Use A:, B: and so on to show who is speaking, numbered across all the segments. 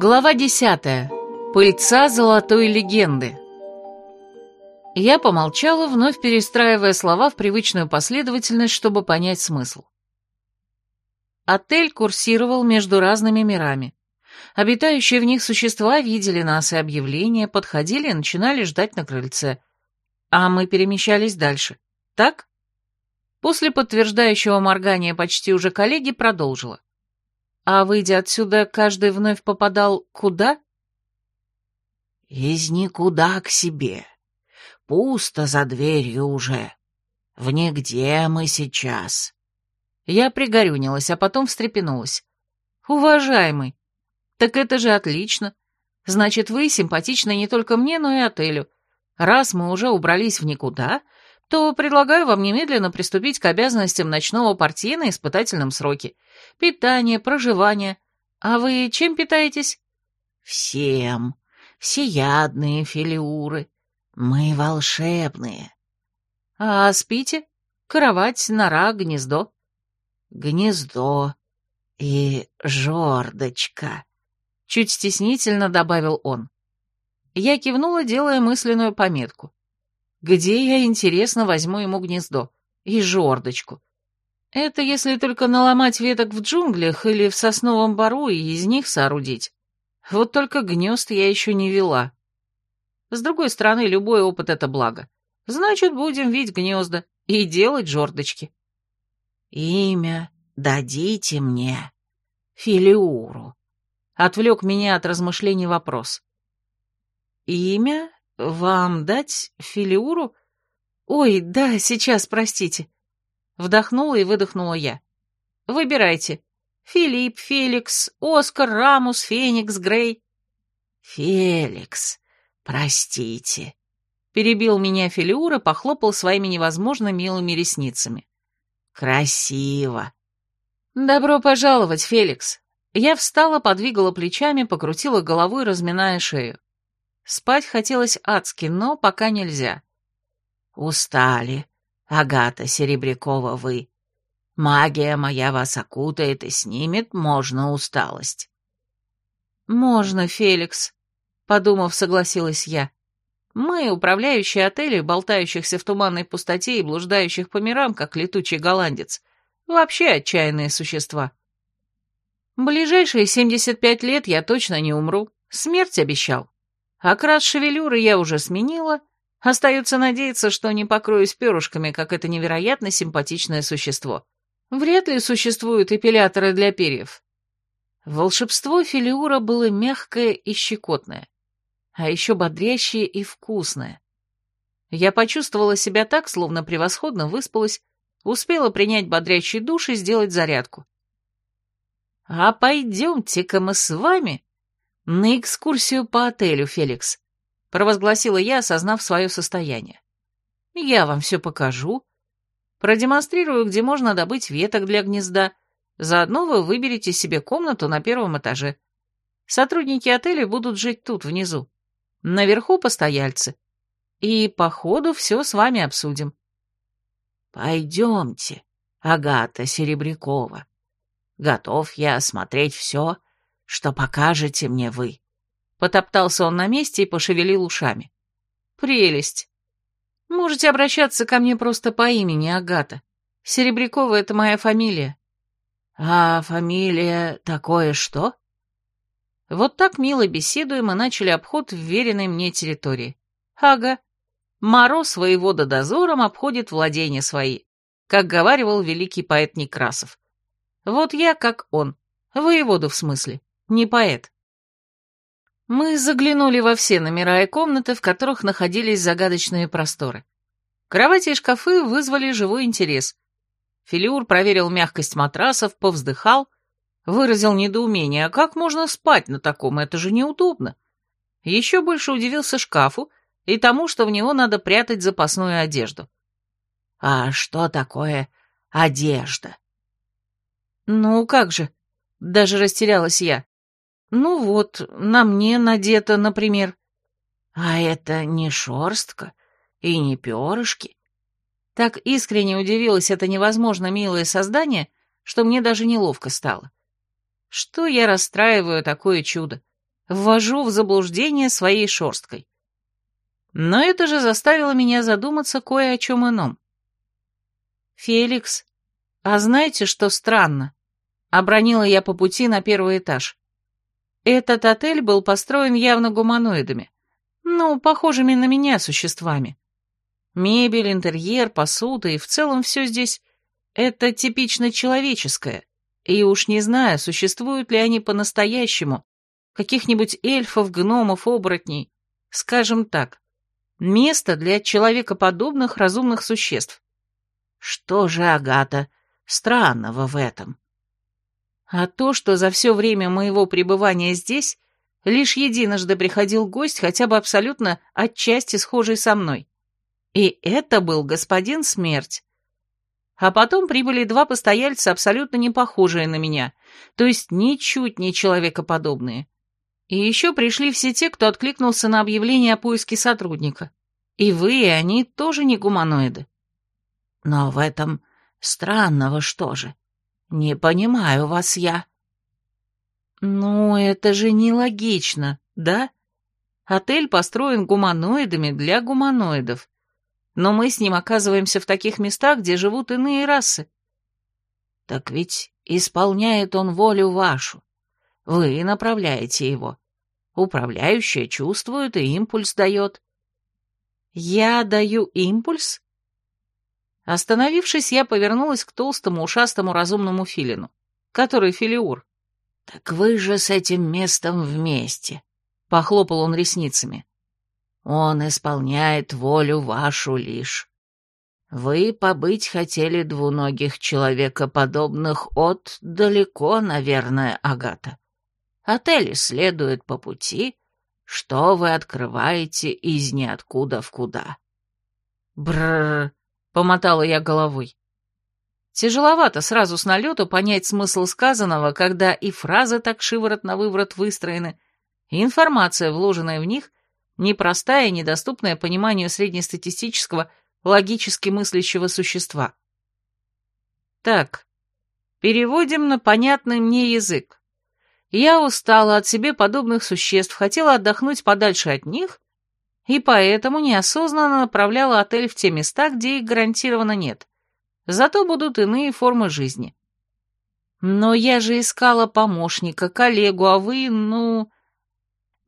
A: Глава десятая. Пыльца золотой легенды. Я помолчала, вновь перестраивая слова в привычную последовательность, чтобы понять смысл. Отель курсировал между разными мирами. Обитающие в них существа видели нас и объявления, подходили и начинали ждать на крыльце. А мы перемещались дальше. Так? После подтверждающего моргания почти уже коллеги продолжила. А выйдя отсюда, каждый вновь попадал куда?
B: Из никуда к себе. Пусто за дверью уже. В нигде мы сейчас.
A: Я пригорюнилась, а потом встрепенулась. Уважаемый, так это же отлично. Значит, вы симпатичны не только мне, но и отелю. Раз мы уже убрались в никуда, то предлагаю вам немедленно приступить к обязанностям ночного портье на испытательном сроке. Питание, проживание. А вы чем питаетесь?
B: Всем. Всеядные филиуры. Мы волшебные.
A: А спите? Кровать, нора, гнездо.
B: Гнездо и жердочка.
A: Чуть стеснительно добавил он. Я кивнула, делая мысленную пометку. Где я, интересно, возьму ему гнездо? И жердочку. Это если только наломать веток в джунглях или в сосновом бару и из них соорудить. Вот только гнезд я еще не вела. С другой стороны, любой опыт — это благо. Значит, будем видеть гнезда и делать жердочки.
B: Имя дадите мне, Филиуру.
A: Отвлек меня от размышлений вопрос. Имя «Вам дать филиуру?» «Ой, да, сейчас, простите». Вдохнула и выдохнула я. «Выбирайте. Филипп, Феликс, Оскар, Рамус, Феникс, Грей».
B: «Феликс, простите», — перебил меня Филиура, похлопал своими невозможно милыми ресницами. «Красиво».
A: «Добро пожаловать, Феликс». Я встала, подвигала плечами, покрутила головой, разминая шею. Спать хотелось адски, но пока нельзя.
B: «Устали, Агата Серебрякова, вы. Магия моя вас окутает и снимет, можно усталость».
A: «Можно, Феликс», — подумав, согласилась я. «Мы, управляющие отелей, болтающихся в туманной пустоте и блуждающих по мирам, как летучий голландец, вообще отчаянные существа. Ближайшие семьдесят пять лет я точно не умру, смерть обещал». Окрас шевелюры я уже сменила, остается надеяться, что не покроюсь перышками, как это невероятно симпатичное существо. Вряд ли существуют эпиляторы для перьев. Волшебство Филиура было мягкое и щекотное, а еще бодрящее и вкусное. Я почувствовала себя так, словно превосходно выспалась, успела принять бодрящий душ и сделать зарядку. «А пойдемте-ка мы с вами «На экскурсию по отелю, Феликс», — провозгласила я, осознав свое состояние. «Я вам все покажу. Продемонстрирую, где можно добыть веток для гнезда. Заодно вы выберете себе комнату на первом этаже. Сотрудники отеля будут жить тут, внизу. Наверху постояльцы. И по ходу все с вами обсудим».
B: «Пойдемте, Агата Серебрякова. Готов я осмотреть все, что покажете мне вы».
A: Потоптался он на месте и пошевелил ушами. «Прелесть. Можете обращаться ко мне просто по имени Агата. Серебрякова — это моя фамилия».
B: «А фамилия такое что?»
A: Вот так мило беседуем и начали обход вверенной мне территории. Ага. Мороз воевода дозором обходит владения свои, как говаривал великий поэт Некрасов. Вот я как он, воеводу в смысле не поэт. Мы заглянули во все номера и комнаты, в которых находились загадочные просторы. Кровати и шкафы вызвали живой интерес. Филиур проверил мягкость матрасов, повздыхал, выразил недоумение, а как можно спать на таком, это же неудобно. Еще больше удивился шкафу и тому, что в него надо прятать запасную одежду.
B: «А что такое одежда?»
A: «Ну, как же?» — даже растерялась я. Ну вот, на мне надето, например.
B: А это не шерстка и не перышки.
A: Так искренне удивилась это невозможно милое создание, что мне даже неловко стало. Что я расстраиваю такое чудо? ввожу в заблуждение своей шерсткой. Но это же заставило меня задуматься кое о чем ином. «Феликс, а знаете, что странно?» — обронила я по пути на первый этаж. Этот отель был построен явно гуманоидами, ну, похожими на меня существами. Мебель, интерьер, посуда и в целом все здесь — это типично человеческое, и уж не знаю, существуют ли они по-настоящему, каких-нибудь эльфов, гномов, оборотней, скажем так, место для человекоподобных разумных существ.
B: Что же, Агата, странного в этом?
A: А то, что за все время моего пребывания здесь лишь единожды приходил гость, хотя бы абсолютно отчасти схожий со мной. И это был господин Смерть. А потом прибыли два постояльца, абсолютно не похожие на меня, то есть ничуть не человекоподобные. И еще пришли все те, кто откликнулся на объявление о поиске сотрудника. И вы, и они тоже не гуманоиды.
B: Но в этом странного что же? Не понимаю вас я.
A: Ну, это же нелогично, да? Отель построен гуманоидами для гуманоидов. Но мы с ним оказываемся в таких местах, где живут иные расы.
B: Так ведь исполняет он волю вашу. Вы направляете его. Управляющая чувствует и импульс дает.
A: Я даю импульс? Остановившись, я повернулась к толстому ушастому разумному филину, который филиур.
B: «Так вы же с этим местом вместе», —
A: похлопал он ресницами.
B: «Он исполняет волю вашу лишь. Вы побыть хотели двуногих человекоподобных от далеко, наверное, Агата. Отель следует по пути, что вы открываете из ниоткуда в куда».
A: Бррр, Помотала я головой. Тяжеловато сразу с налету понять смысл сказанного, когда и фразы так шиворот на выворот выстроены, и информация, вложенная в них, непростая и недоступная пониманию среднестатистического, логически мыслящего существа. Так, переводим на понятный мне язык. Я устала от себе подобных существ, хотела отдохнуть подальше от них и поэтому неосознанно направляла отель в те места, где их гарантированно нет. Зато будут иные формы жизни. Но я же искала помощника, коллегу, а вы, ну...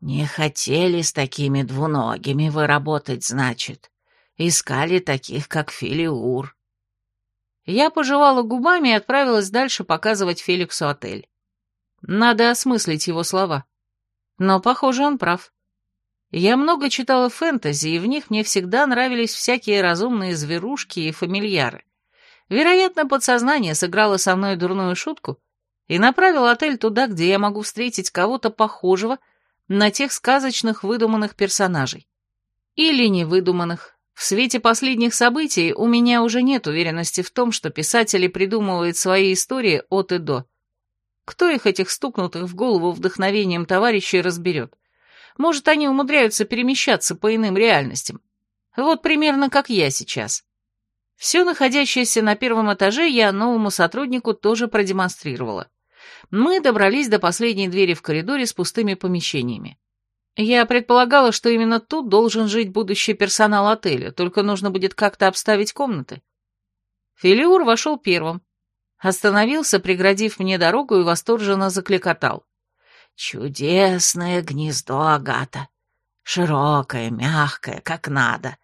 B: Не хотели с такими двуногими вы работать, значит. Искали таких, как Филиур.
A: Я пожевала губами и отправилась дальше показывать Феликсу отель. Надо осмыслить его слова. Но, похоже, он прав. Я много читала фэнтези, и в них мне всегда нравились всякие разумные зверушки и фамильяры. Вероятно, подсознание сыграло со мной дурную шутку и направило отель туда, где я могу встретить кого-то похожего на тех сказочных выдуманных персонажей. Или невыдуманных. В свете последних событий у меня уже нет уверенности в том, что писатели придумывают свои истории от и до. Кто их, этих стукнутых в голову вдохновением товарищей, разберет? Может, они умудряются перемещаться по иным реальностям. Вот примерно как я сейчас. Все находящееся на первом этаже я новому сотруднику тоже продемонстрировала. Мы добрались до последней двери в коридоре с пустыми помещениями. Я предполагала, что именно тут должен жить будущий персонал отеля, только нужно будет как-то обставить комнаты. Филиур вошел первым, остановился, преградив мне дорогу и восторженно закликотал.
B: Чудесное гнездо, Агата. Широкое, мягкое, как надо.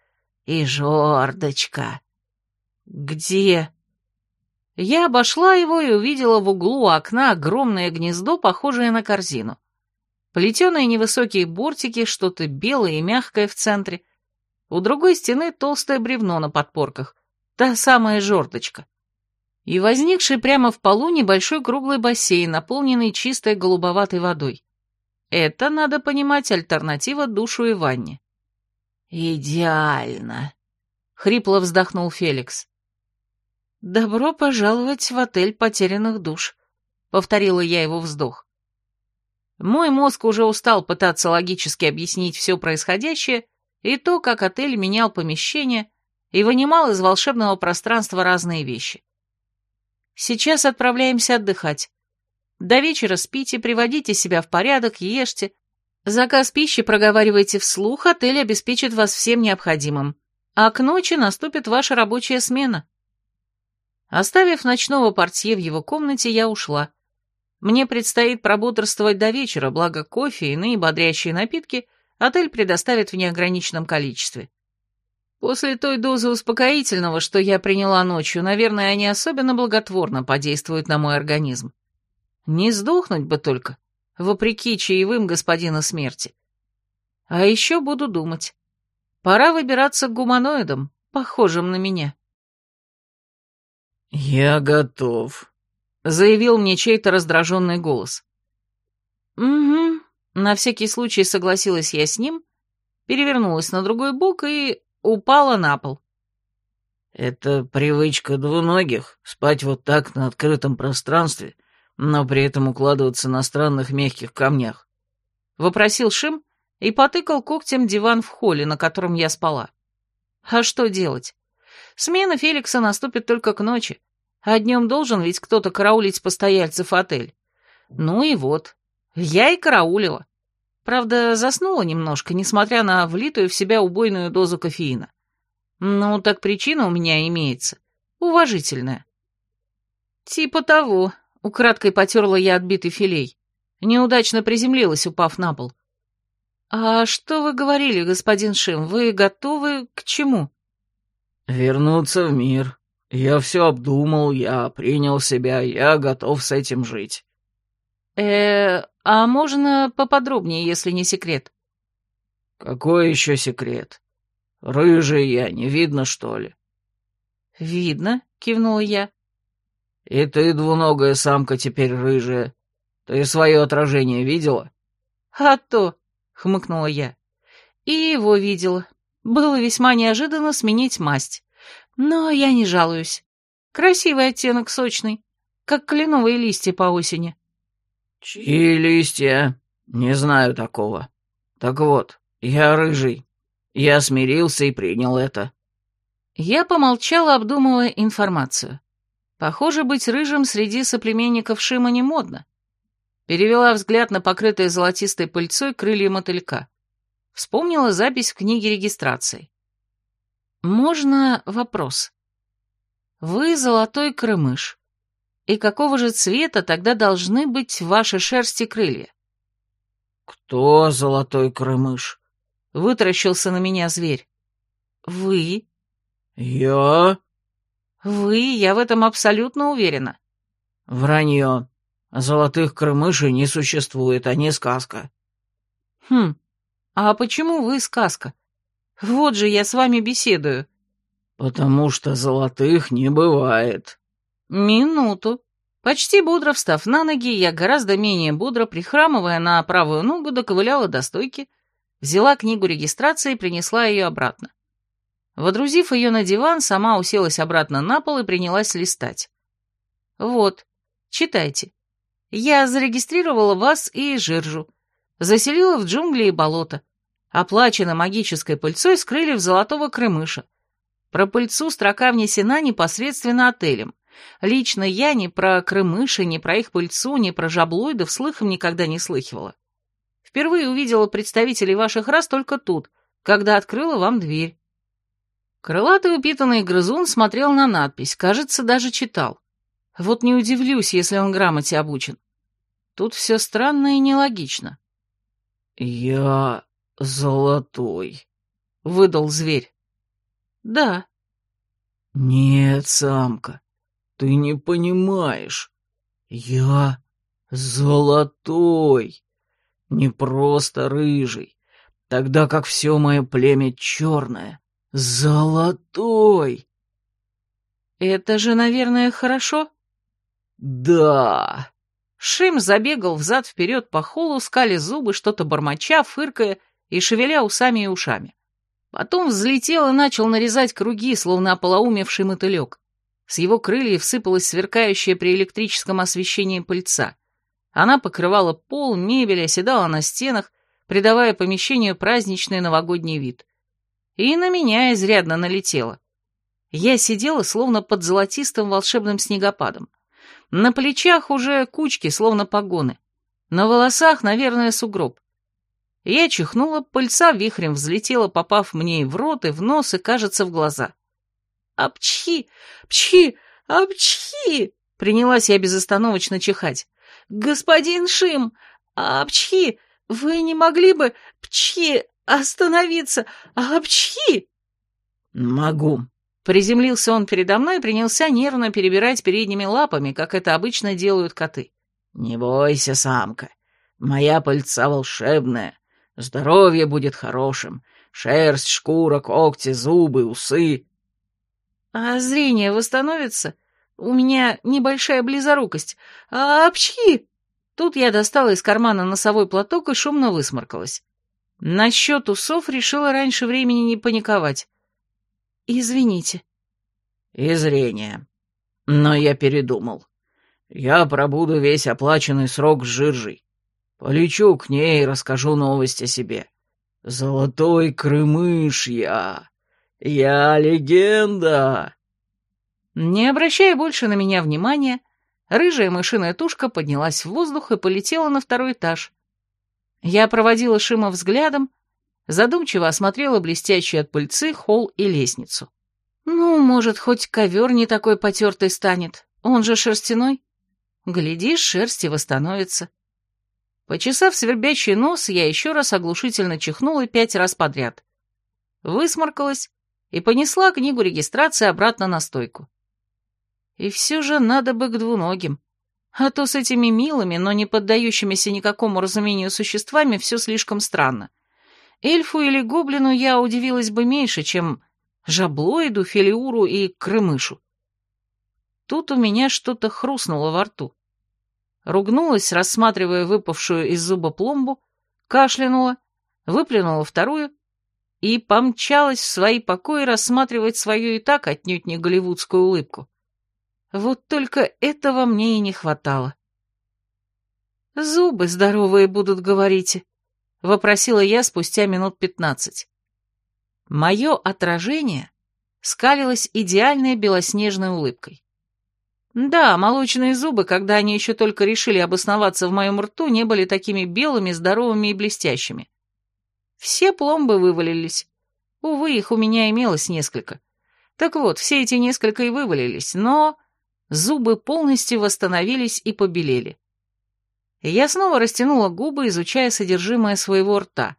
B: И жердочка.
A: Где? Я обошла его и увидела в углу окна огромное гнездо, похожее на корзину. Плетеные невысокие бортики, что-то белое и мягкое в центре. У другой стены толстое бревно на подпорках. Та самая жердочка и возникший прямо в полу небольшой круглый бассейн, наполненный чистой голубоватой водой. Это, надо понимать, альтернатива душу и ванне.
B: «Идеально!»
A: — хрипло вздохнул Феликс. «Добро пожаловать в отель потерянных душ», — повторила я его вздох. Мой мозг уже устал пытаться логически объяснить все происходящее и то, как отель менял помещение и вынимал из волшебного пространства разные вещи. Сейчас отправляемся отдыхать. До вечера спите, приводите себя в порядок, ешьте, Заказ пищи проговаривайте вслух, отель обеспечит вас всем необходимым, а к ночи наступит ваша рабочая смена. Оставив ночного портье в его комнате, я ушла. Мне предстоит прободрствовать до вечера, благо кофе и иные бодрящие напитки отель предоставит в неограниченном количестве. После той дозы успокоительного, что я приняла ночью, наверное, они особенно благотворно подействуют на мой организм. Не сдохнуть бы только, вопреки чаевым господина смерти. А еще буду думать. Пора выбираться к гуманоидам, похожим на меня.
B: «Я готов», —
A: заявил мне чей-то раздраженный голос. «Угу», — на всякий случай согласилась я с ним, перевернулась на другой бок и упала на пол.
B: «Это привычка двуногих — спать вот так на открытом пространстве, но при этом укладываться на странных мягких камнях?»
A: — вопросил Шим и потыкал когтем диван в холле, на котором я спала. «А что делать? Смена Феликса наступит только к ночи, а днем должен ведь кто-то караулить постояльцев отель. Ну и вот, я и караулила. Правда, заснула немножко, несмотря на влитую в себя убойную дозу кофеина. Ну, так причина у меня имеется. Уважительная. Типа того. Украдкой потерла я отбитый филей. Неудачно приземлилась, упав на пол. «А что вы говорили, господин Шим? Вы готовы к чему?»
B: «Вернуться в мир. Я все обдумал, я принял себя, я готов с этим жить».
A: «Э, «А можно поподробнее, если не секрет?»
B: «Какой еще секрет? Рыжий я, не видно, что ли?»
A: «Видно», — кивнула я.
B: «И ты, двуногая самка, теперь рыжая. Ты свое отражение видела?»
A: «А то», — хмыкнула я. «И его видела. Было весьма неожиданно сменить масть. Но я не жалуюсь. Красивый оттенок сочный, как кленовые листья по осени».
B: «Чьи листья? Не знаю такого. Так вот, я рыжий. Я смирился и принял это».
A: Я помолчала, обдумывая информацию. Похоже, быть рыжим среди соплеменников Шима не модно. Перевела взгляд на покрытое золотистой пыльцой крылья мотылька. Вспомнила запись в книге регистрации. «Можно вопрос? Вы золотой крымыш. И какого же цвета тогда должны быть ваши шерсти крылья?
B: Кто золотой крымыш?
A: Вытаращился на меня зверь. Вы?
B: Я?
A: Вы, я в этом абсолютно уверена.
B: Вранье. Золотых крымышей не существует, они сказка.
A: Хм, а почему вы сказка? Вот же я с вами беседую.
B: Потому что золотых не бывает.
A: Минуту. Почти бодро встав на ноги, я гораздо менее бодро, прихрамывая на правую ногу, доковыляла до стойки, взяла книгу регистрации и принесла ее обратно. Водрузив ее на диван, сама уселась обратно на пол и принялась листать. «Вот, читайте. Я зарегистрировала вас и Жиржу, заселила в джунгли и болото, оплачена магической пыльцой с крыльев золотого крымыша. Про пыльцу строка внесена непосредственно отелем, Лично я ни про крымыши, ни про их пыльцу, ни про жаблоидов слыхом никогда не слыхивала. Впервые увидела представителей ваших рас только тут, когда открыла вам дверь. Крылатый упитанный грызун смотрел на надпись, кажется, даже читал. Вот не удивлюсь, если он грамоте обучен. Тут все странно и нелогично.
B: «Я золотой», — выдал зверь.
A: «Да».
B: «Нет, самка, ты не понимаешь. Я золотой, не просто рыжий, тогда как все мое племя черное. Золотой.
A: Это же, наверное, хорошо?
B: Да.
A: Шим забегал взад-вперед по холу, скали зубы, что-то бормоча, фыркая и шевеля усами и ушами. Потом взлетел и начал нарезать круги, словно ополоумевший мотылек. С его крыльев сыпалась сверкающая при электрическом освещении пыльца. Она покрывала пол, мебель, оседала на стенах, придавая помещению праздничный новогодний вид. И на меня изрядно налетела. Я сидела словно под золотистым волшебным снегопадом. На плечах уже кучки, словно погоны. На волосах, наверное, сугроб. Я чихнула, пыльца вихрем взлетела, попав мне и в рот, и в нос, и, кажется, в глаза. «Апчхи! Пчхи! Апчхи!» Принялась я безостановочно чихать. «Господин Шим! Апчхи! Вы не могли бы, пчхи, остановиться? Апчхи!»
B: «Могу».
A: Приземлился он передо мной и принялся нервно перебирать передними лапами, как это обычно делают коты.
B: «Не бойся, самка. Моя пыльца волшебная. Здоровье будет хорошим. Шерсть, шкура, когти, зубы, усы».
A: «А зрение восстановится? У меня небольшая близорукость. А пчхи!» Тут я достала из кармана носовой платок и шумно высморкалась. Насчет усов решила раньше времени не паниковать. «Извините».
B: «И зрение. Но я передумал. Я пробуду весь оплаченный срок с жиржей. Полечу к ней и расскажу новость о себе. Золотой крымыш я. Я легенда!»
A: Не обращая больше на меня внимания, рыжая мышиная тушка поднялась в воздух и полетела на второй этаж. Я проводила Шима взглядом, задумчиво осмотрела блестящие от пыльцы холл и лестницу. Ну, может, хоть ковер не такой потертый станет, он же шерстяной. Глядишь, шерсти восстановится. Почесав свербящий нос, я еще раз оглушительно чихнула пять раз подряд. Высморкалась и понесла книгу регистрации обратно на стойку. И все же надо бы к двуногим. А то с этими милыми, но не поддающимися никакому разумению существами все слишком странно. Эльфу или гоблину я удивилась бы меньше, чем жаблоиду, филиуру и крымышу. Тут у меня что-то хрустнуло во рту. Ругнулась, рассматривая выпавшую из зуба пломбу, кашлянула, выплюнула вторую и помчалась в свои покои рассматривать свою и так отнюдь не голливудскую улыбку. Вот только этого мне и не хватало. «Зубы здоровые будут, говорите?» — вопросила я спустя минут пятнадцать. Мое отражение скалилось идеальной белоснежной улыбкой. Да, молочные зубы, когда они еще только решили обосноваться в моем рту, не были такими белыми, здоровыми и блестящими. Все пломбы вывалились. Увы, их у меня имелось несколько. Так вот, все эти несколько и вывалились, но зубы полностью восстановились и побелели. Я снова растянула губы, изучая содержимое своего рта,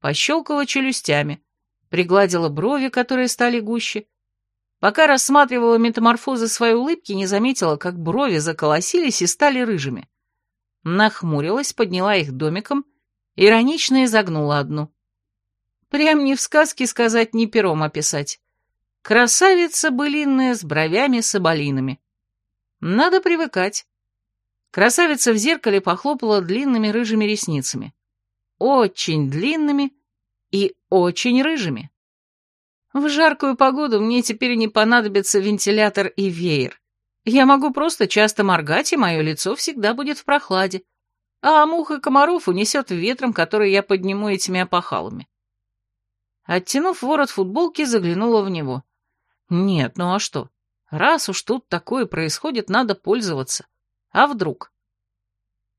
A: пощелкала челюстями, пригладила брови, которые стали гуще. Пока рассматривала метаморфозы своей улыбки, не заметила, как брови заколосились и стали рыжими. Нахмурилась, подняла их домиком, иронично изогнула одну. Прям не в сказке сказать, ни пером описать. Красавица былинная с бровями-соболинами. Надо привыкать. Красавица в зеркале похлопала длинными рыжими ресницами. Очень длинными и очень рыжими. В жаркую погоду мне теперь не понадобится вентилятор и веер. Я могу просто часто моргать, и мое лицо всегда будет в прохладе. А мух и комаров унесет ветром, который я подниму этими опахалами. Оттянув ворот футболки, заглянула в него. Нет, ну а что? Раз уж тут такое происходит, надо пользоваться. А вдруг?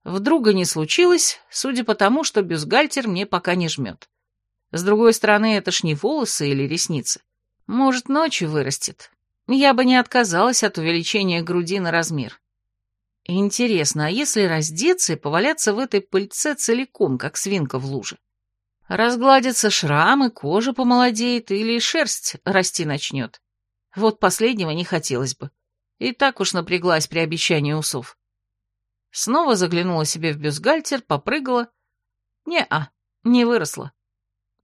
A: Вдруга не случилось, судя по тому, что бюстгальтер мне пока не жмет. С другой стороны, это ж не волосы или ресницы. Может, ночью вырастет. Я бы не отказалась от увеличения груди на размер. Интересно, а если раздеться и поваляться в этой пыльце целиком, как свинка в луже? Разгладятся шрамы, кожа помолодеет или шерсть расти начнет. Вот последнего не хотелось бы. И так уж напряглась при обещании усов. Снова заглянула себе в бюстгальтер, попрыгала. Не-а, не выросла.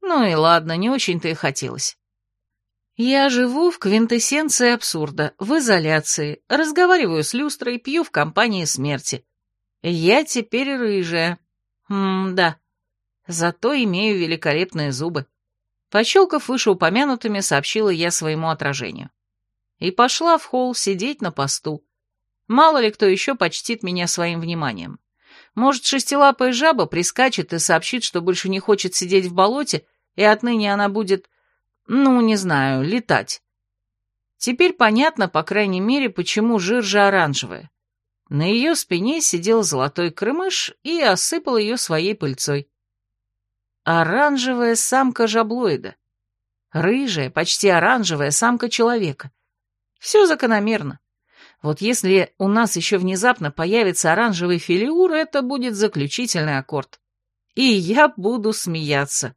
A: Ну и ладно, не очень-то и хотелось. Я живу в квинтэссенции абсурда, в изоляции, разговариваю с люстрой, пью в компании смерти. Я теперь рыжая. М-да. Зато имею великолепные зубы. Пощелкав вышеупомянутыми, сообщила я своему отражению и пошла в холл сидеть на посту. Мало ли кто еще почтит меня своим вниманием. Может, шестилапая жаба прискачет и сообщит, что больше не хочет сидеть в болоте, и отныне она будет, ну, не знаю, летать. Теперь понятно, по крайней мере, почему жиржа оранжевая. На ее спине сидел золотой крымыш и осыпал ее своей пыльцой. Оранжевая самка жаблоида. Рыжая, почти оранжевая самка человека. Все закономерно. Вот если у нас еще внезапно появится оранжевый филиур, это будет заключительный аккорд. И я буду смеяться.